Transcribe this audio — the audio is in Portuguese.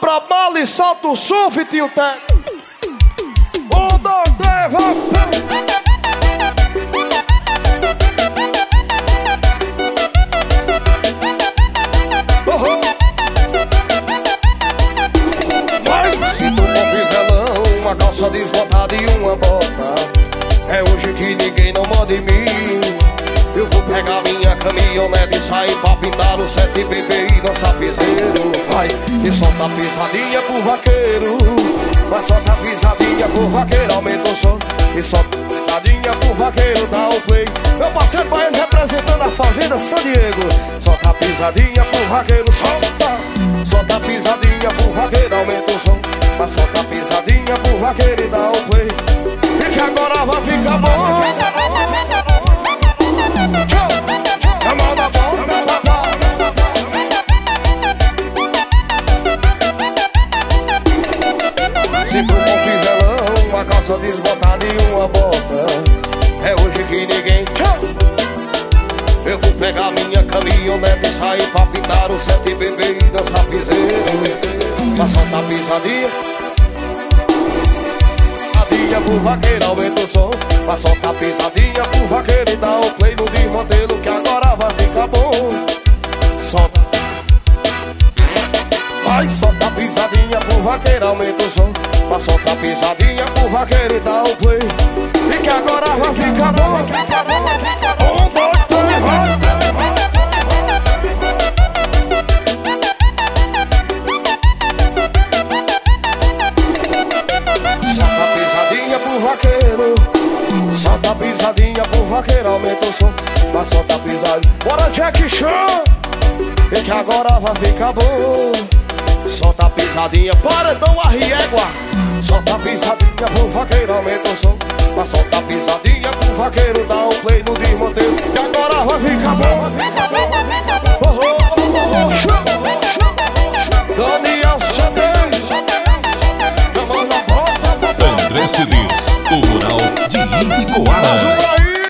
pra mala e solta o surf, tio Té. Um, dois, três, vamos! Vai! Sinto sair pra pintar o sete bebê e dançar piseiro Vai! E solta pisadinha pro vaqueiro. Vai solta pisadinha pro vaqueiro, aumenta o som. E solta pisadinha pro vaqueiro, dá o play. Meu parceiro baiano representando a fazenda São Diego. Solta pisadinha pro vaqueiro, solta. Solta pisadinha pro vaqueiro, aumenta o som. Mas solta pisadinha pro vaqueiro e dá o play. E que agora vai ficar bom calça desbotada e uma bota. É hoje que ninguém Eu vou pegar minha caminhonete e sair pra pintar o sete bebê e dançar piseiro. Pra soltar pisadinha. Pisadinha pro vaqueiro, aumenta o som. Pra soltar pisadinha pro vaqueiro e dá o play no desmantelo Vai, solta a pisadinha pro vaqueiro, aumenta o som. Pra soltar a pisadinha pro vaqueiro e dá o play. E que agora vai ficar bom Um, dois, três, vai. Solta a pisadinha pro vaqueiro. Solta pro aumenta o som. Pra soltar a pisadinha. Bora Jack Chan. E que agora vai ficar bom Solta a pisadinha, paredão, arriégua Solta a pisadinha pro vaqueiro, aumenta o som. Mas solta a pisadinha pro vaqueiro Dá o um play no desmantelo. E agora vai ficar bom, vai ficar